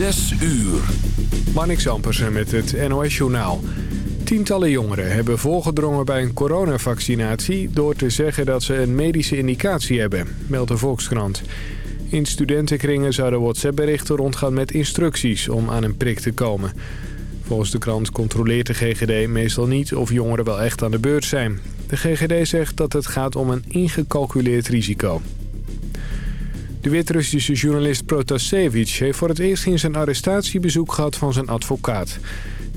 Zes uur. Marnix Ampersen met het NOS Journaal. Tientallen jongeren hebben voorgedrongen bij een coronavaccinatie... door te zeggen dat ze een medische indicatie hebben, meldt de Volkskrant. In studentenkringen zouden WhatsApp-berichten rondgaan met instructies om aan een prik te komen. Volgens de krant controleert de GGD meestal niet of jongeren wel echt aan de beurt zijn. De GGD zegt dat het gaat om een ingecalculeerd risico. De Wit-Russische journalist Protasevich heeft voor het eerst in zijn arrestatiebezoek gehad van zijn advocaat.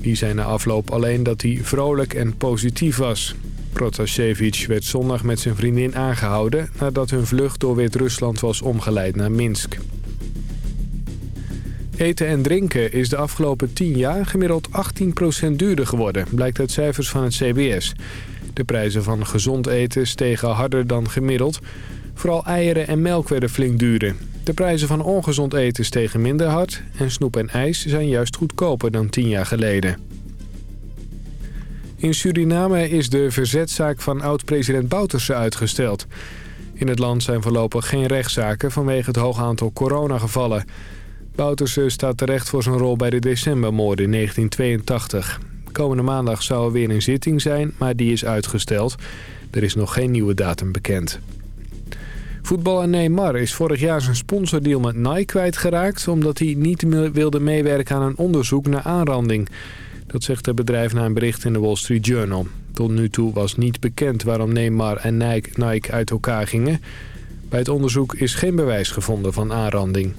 Die zei na afloop alleen dat hij vrolijk en positief was. Protasevich werd zondag met zijn vriendin aangehouden... nadat hun vlucht door Wit-Rusland was omgeleid naar Minsk. Eten en drinken is de afgelopen 10 jaar gemiddeld 18% duurder geworden... blijkt uit cijfers van het CBS. De prijzen van gezond eten stegen harder dan gemiddeld... Vooral eieren en melk werden flink duurder. De prijzen van ongezond eten stegen minder hard... en snoep en ijs zijn juist goedkoper dan 10 jaar geleden. In Suriname is de verzetzaak van oud-president Bouterse uitgesteld. In het land zijn voorlopig geen rechtszaken vanwege het hoge aantal coronagevallen. Bouterse staat terecht voor zijn rol bij de decembermoorden in 1982. Komende maandag zou er weer een zitting zijn, maar die is uitgesteld. Er is nog geen nieuwe datum bekend. Voetballer Neymar is vorig jaar zijn sponsordeal met Nike kwijtgeraakt... omdat hij niet wilde meewerken aan een onderzoek naar aanranding. Dat zegt het bedrijf na een bericht in de Wall Street Journal. Tot nu toe was niet bekend waarom Neymar en Nike uit elkaar gingen. Bij het onderzoek is geen bewijs gevonden van aanranding.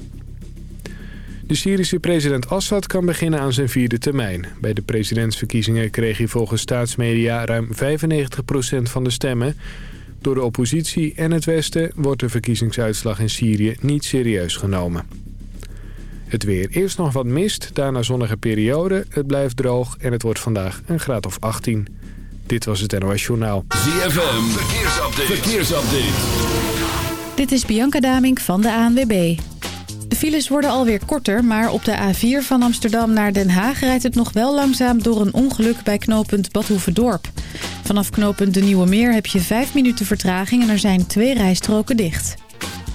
De Syrische president Assad kan beginnen aan zijn vierde termijn. Bij de presidentsverkiezingen kreeg hij volgens staatsmedia ruim 95% van de stemmen... Door de oppositie en het Westen wordt de verkiezingsuitslag in Syrië niet serieus genomen. Het weer. Eerst nog wat mist, daarna zonnige periode. Het blijft droog en het wordt vandaag een graad of 18. Dit was het NOS Journaal. ZFM. Verkeersupdate. Verkeersupdate. Dit is Bianca Damink van de ANWB. De files worden alweer korter, maar op de A4 van Amsterdam naar Den Haag rijdt het nog wel langzaam door een ongeluk bij knooppunt Badhoevedorp. Vanaf knooppunt De Nieuwe Meer heb je 5 minuten vertraging en er zijn twee rijstroken dicht.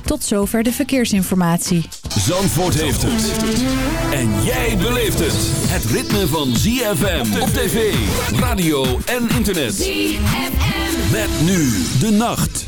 Tot zover de verkeersinformatie. Zandvoort heeft het. En jij beleeft het. Het ritme van ZFM op tv, radio en internet. ZFM. Met nu de nacht.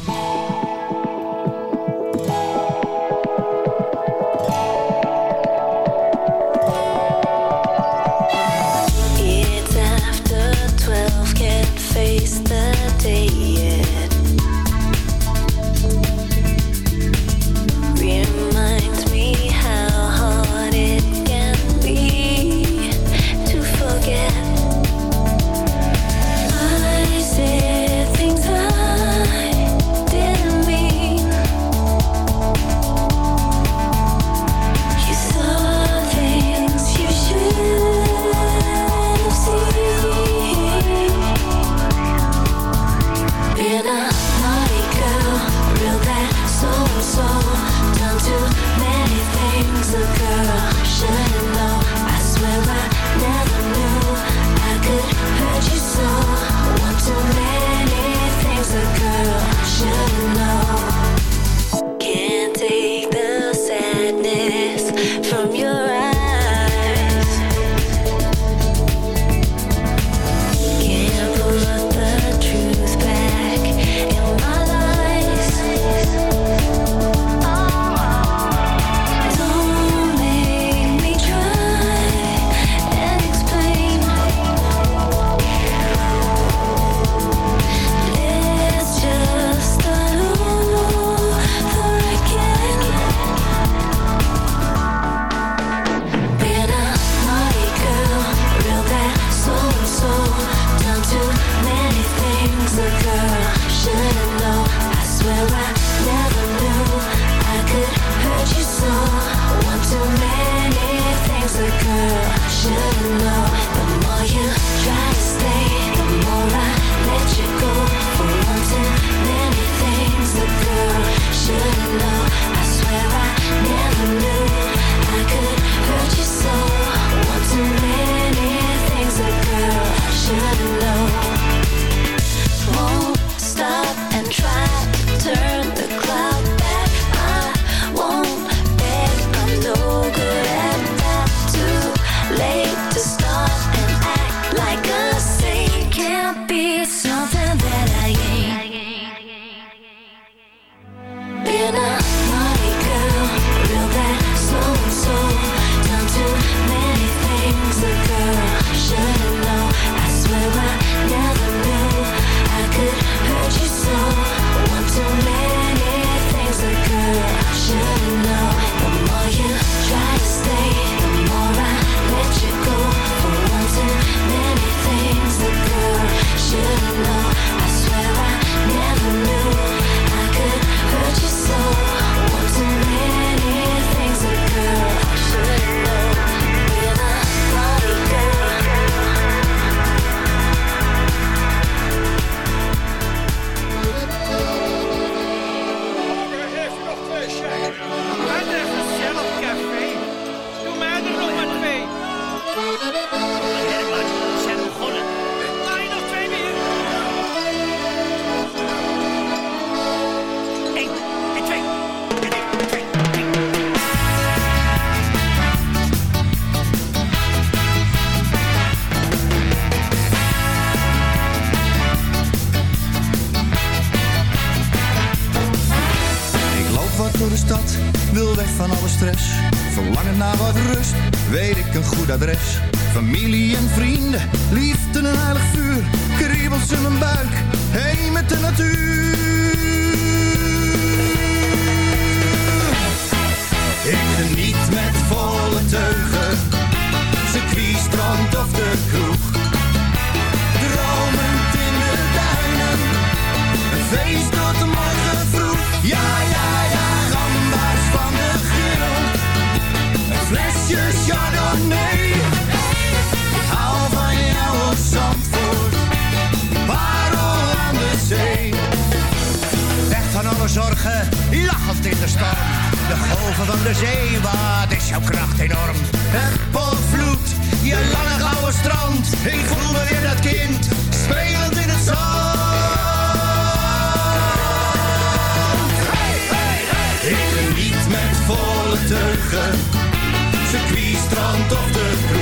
Welke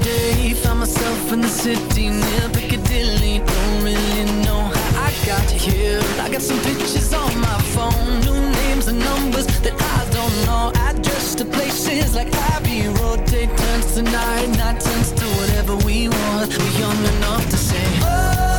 Yesterday. Found myself in the city near Piccadilly. Don't really know how I got here. I got some pictures on my phone. New names and numbers that I don't know. Address to places like Abbey Road. Day turns to night, night turns to whatever we want. We're young enough to say, Oh,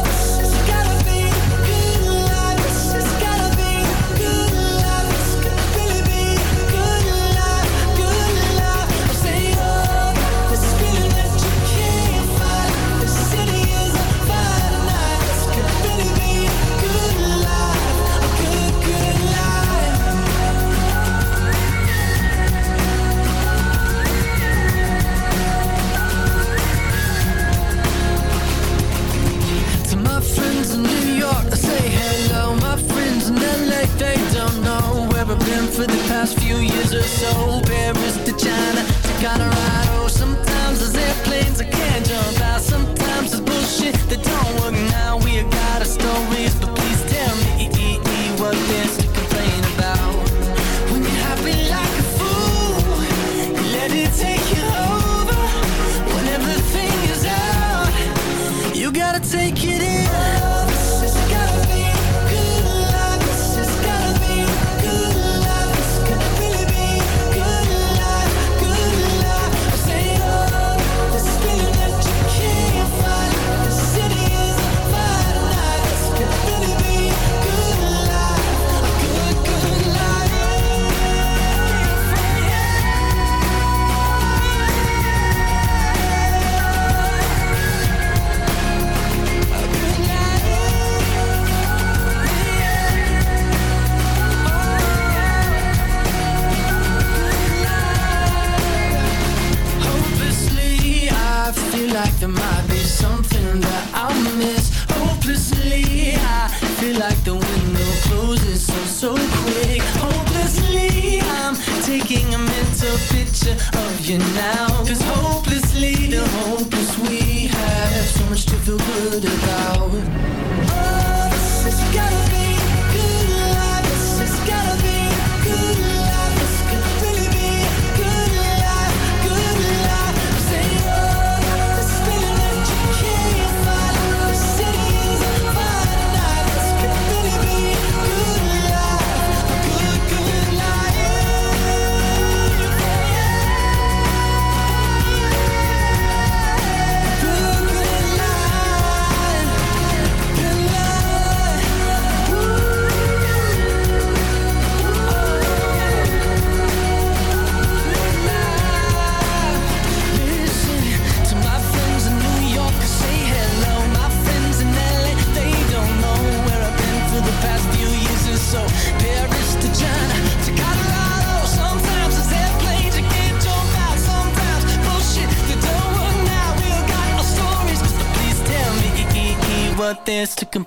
for the past few years or so. Paris to China to Colorado. Sometimes there's airplanes I can't jump out. Sometimes it's bullshit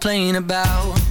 complain about.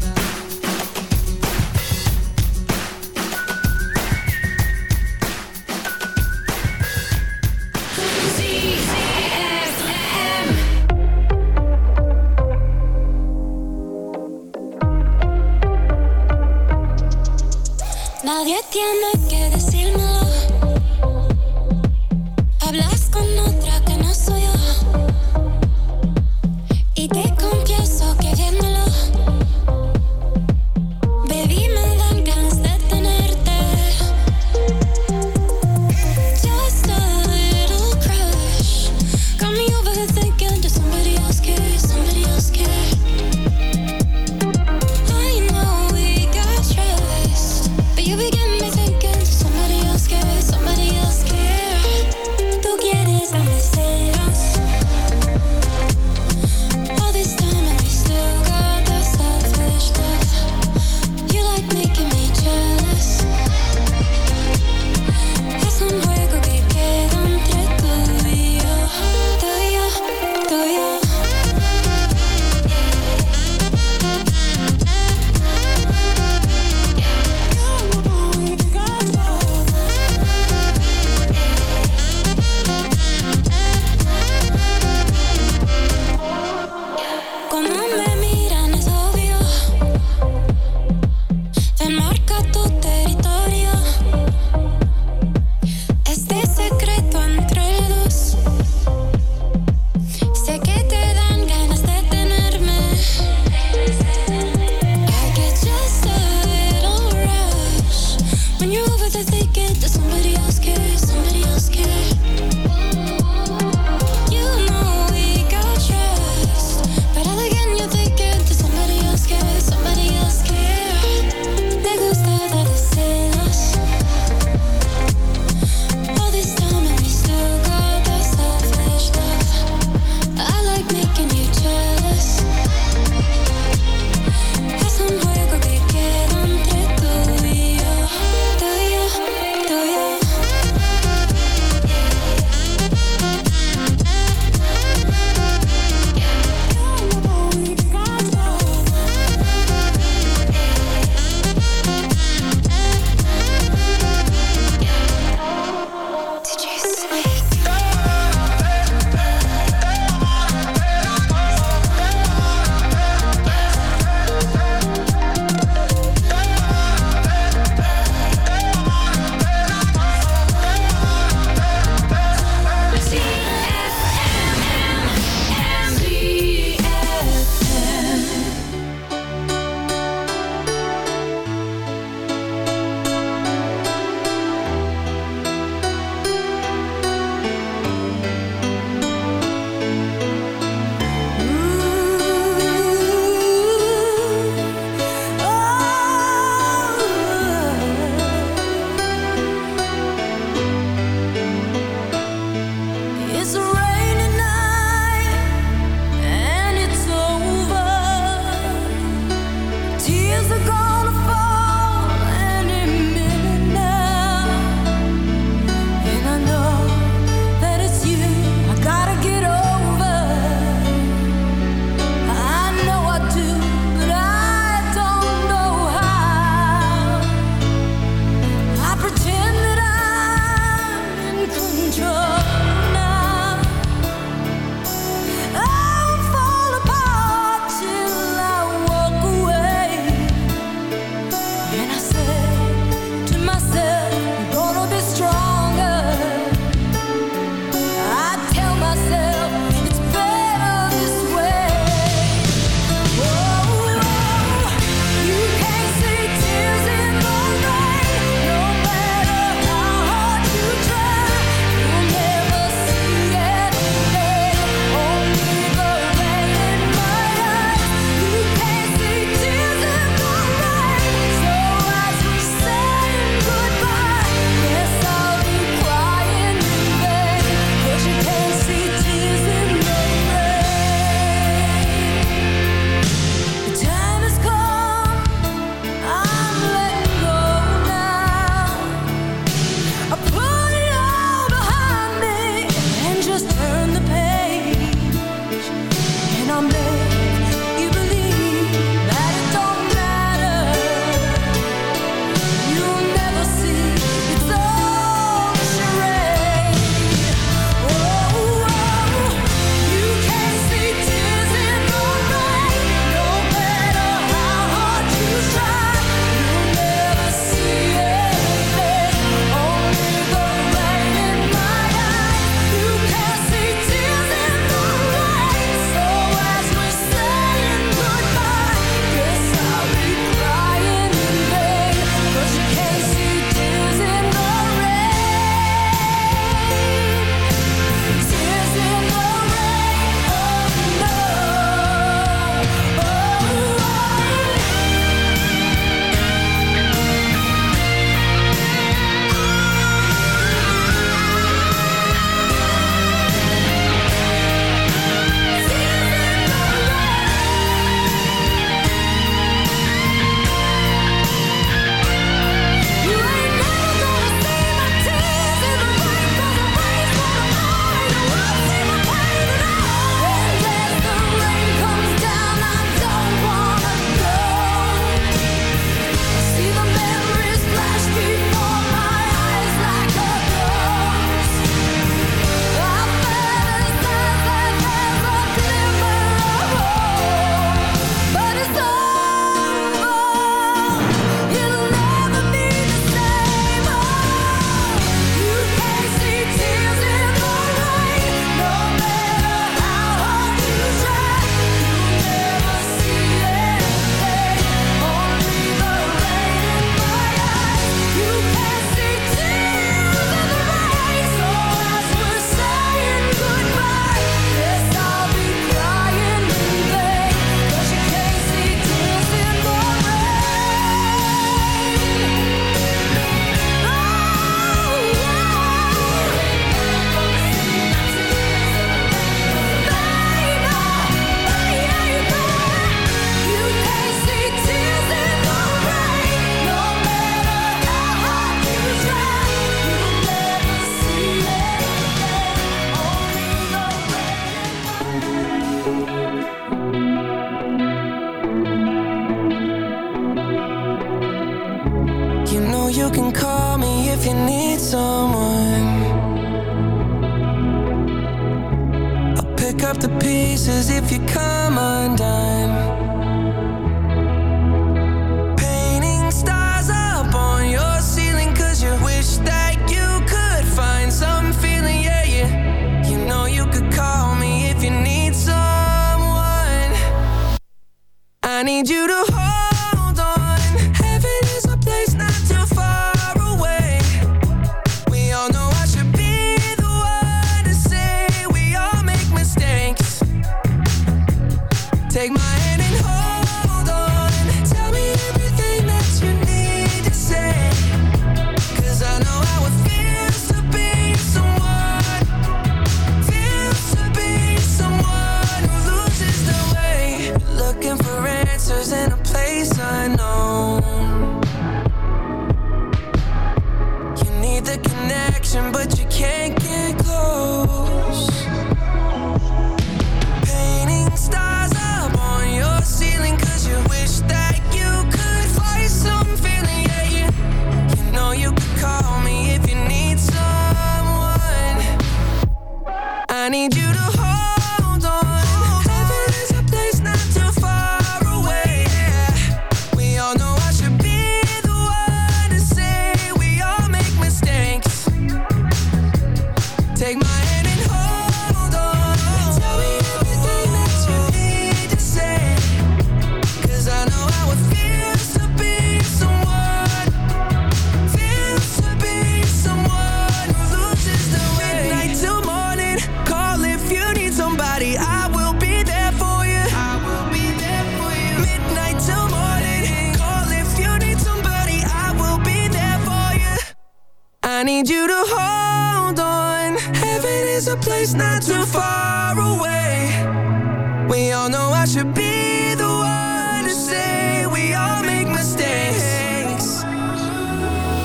Need you to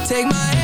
Take my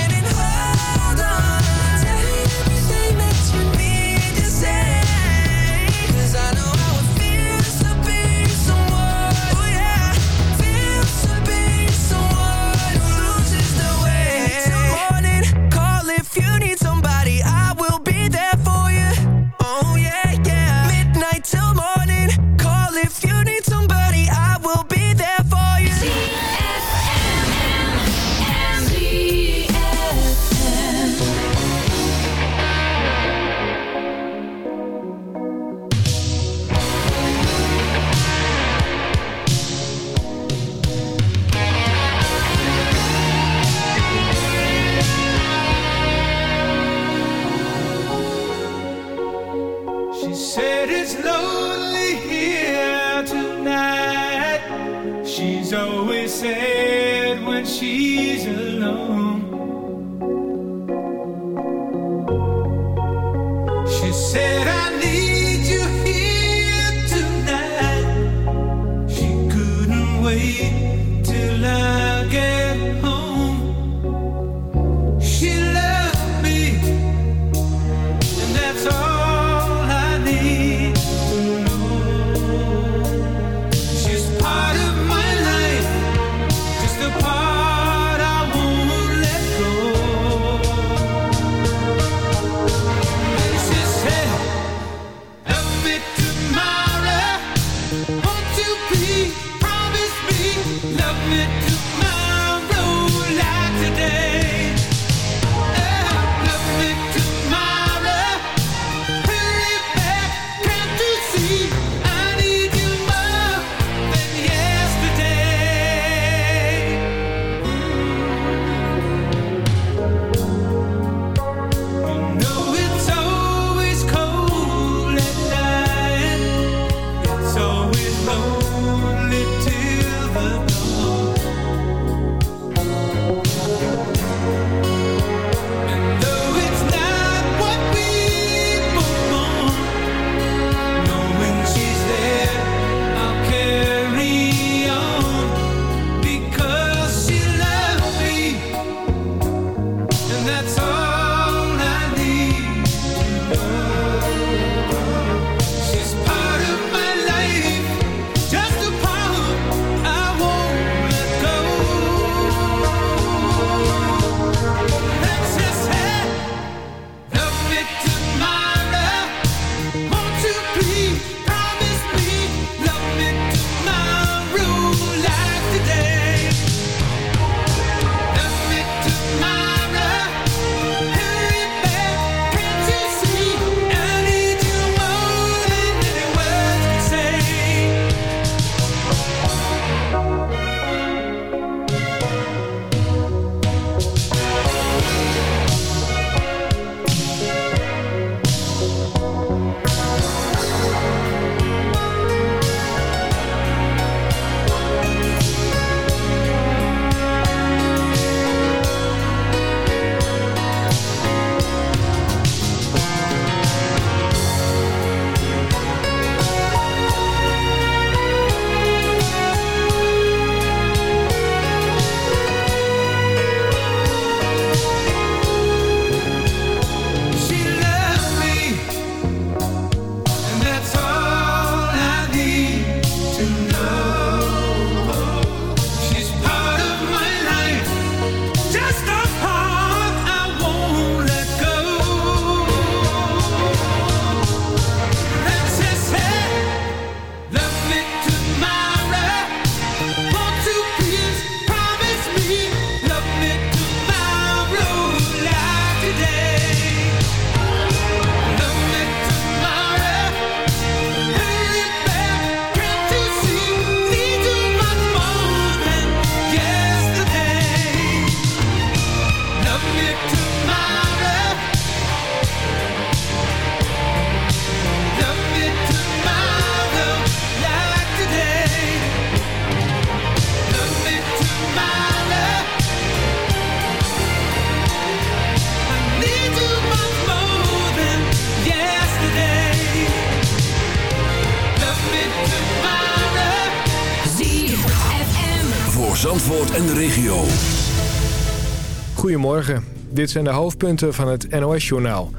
dit zijn de hoofdpunten van het NOS-journaal.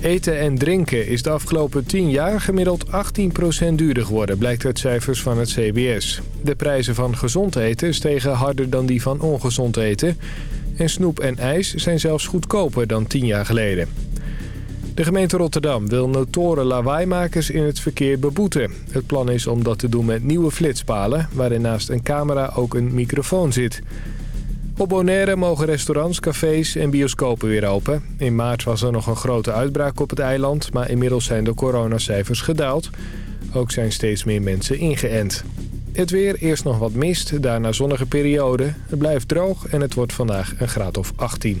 Eten en drinken is de afgelopen 10 jaar gemiddeld 18% duurder geworden... blijkt uit cijfers van het CBS. De prijzen van gezond eten stegen harder dan die van ongezond eten... en snoep en ijs zijn zelfs goedkoper dan 10 jaar geleden. De gemeente Rotterdam wil notoren lawaaimakers in het verkeer beboeten. Het plan is om dat te doen met nieuwe flitspalen... waarin naast een camera ook een microfoon zit... Op Bonaire mogen restaurants, cafés en bioscopen weer open. In maart was er nog een grote uitbraak op het eiland... maar inmiddels zijn de coronacijfers gedaald. Ook zijn steeds meer mensen ingeënt. Het weer, eerst nog wat mist, daarna zonnige periode. Het blijft droog en het wordt vandaag een graad of 18.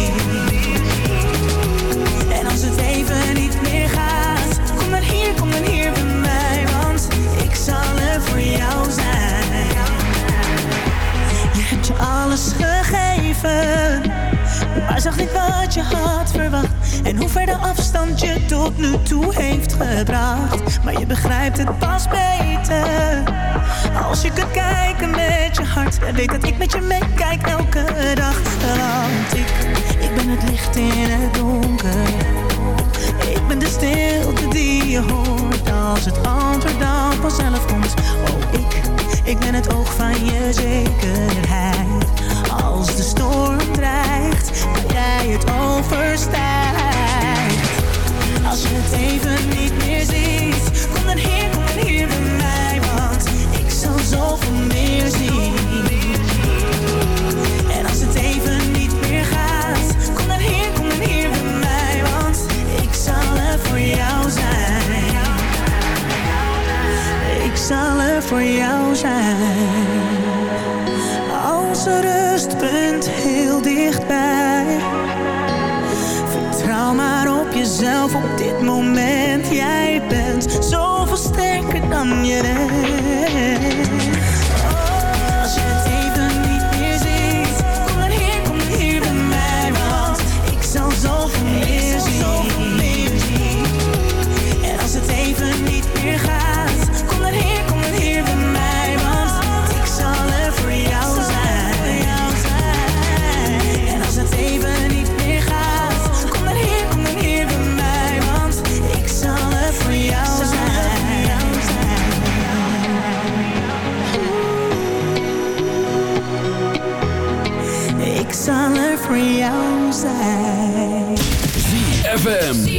Gegeven, maar zag niet wat je had verwacht. En hoe ver de afstand je tot nu toe heeft gebracht. Maar je begrijpt het pas beter. Als je kunt kijken met je hart. En weet dat ik met je meekijk elke dag. Want ik, ik ben het licht in het donker. Ik ben de stilte die je hoort. Als het antwoord dan vanzelf komt. Oh, ik, ik ben het oog van je zekerheid. Als de storm dreigt, kan jij het overstijgt. Als je het even niet meer ziet, kom dan hier, kom dan hier bij mij. Want ik zal zoveel meer zien. En als het even niet meer gaat, kom dan hier, kom dan hier bij mij. Want ik zal er voor jou zijn. Ik zal er voor jou zijn. Als er cambiare ZFM.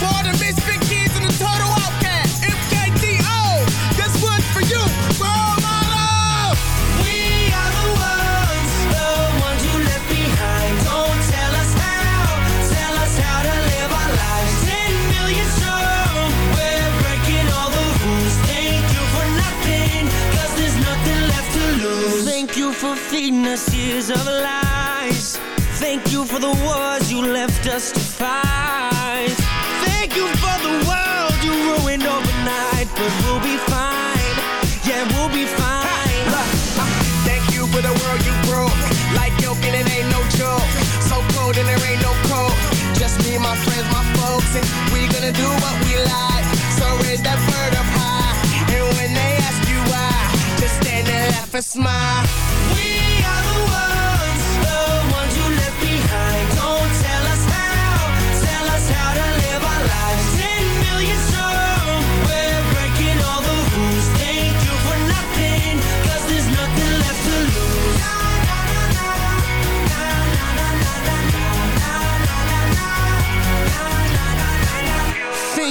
For the misfit kids and the total outcast. MKTO, this one's for you, for all my love. We are the ones, the ones you left behind. Don't tell us how, tell us how to live our lives. Ten million strong, we're breaking all the rules. Thank you for nothing, 'cause there's nothing left to lose. Thank you for feeding us years of lies. Thank you for the wars you left us to fight. Thank you for the world you ruined overnight, but we'll be fine. Yeah, we'll be fine. Uh, thank you for the world you broke. Like milk and it ain't no joke. So cold and there ain't no cold. Just me, my friends, my folks, and we gonna do what we like. So raise that bird up high. And when they ask you why, just stand and laugh and smile. We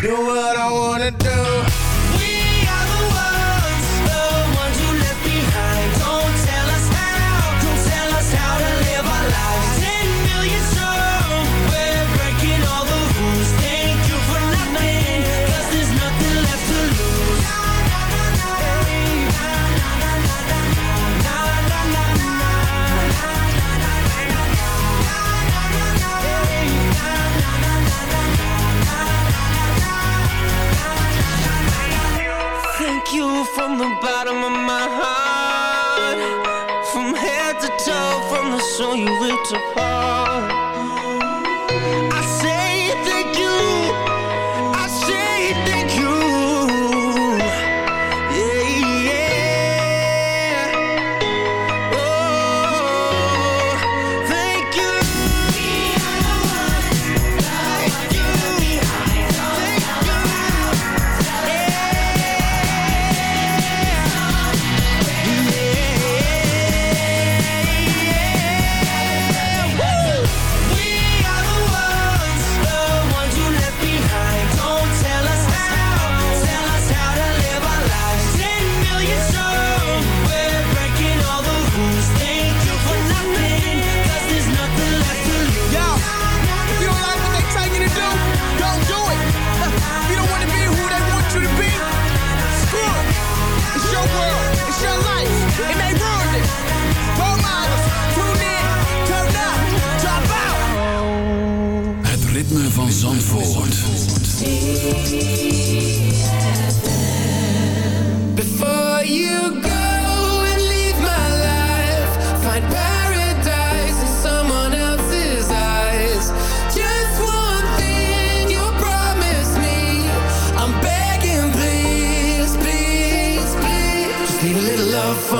Do what I wanna do. Love for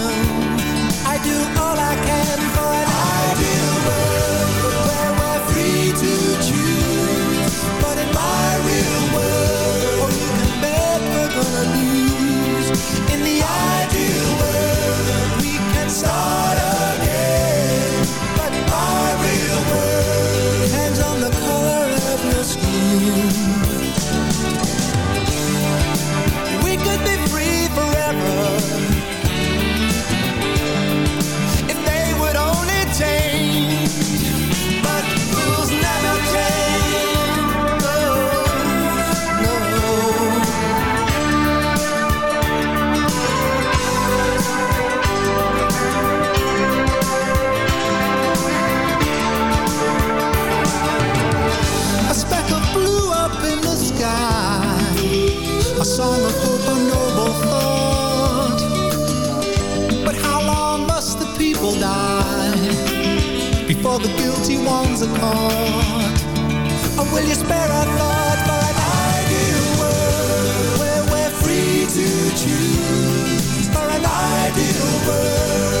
for the guilty ones are caught. And will you spare our thought for an ideal world where we're free to choose? For an ideal world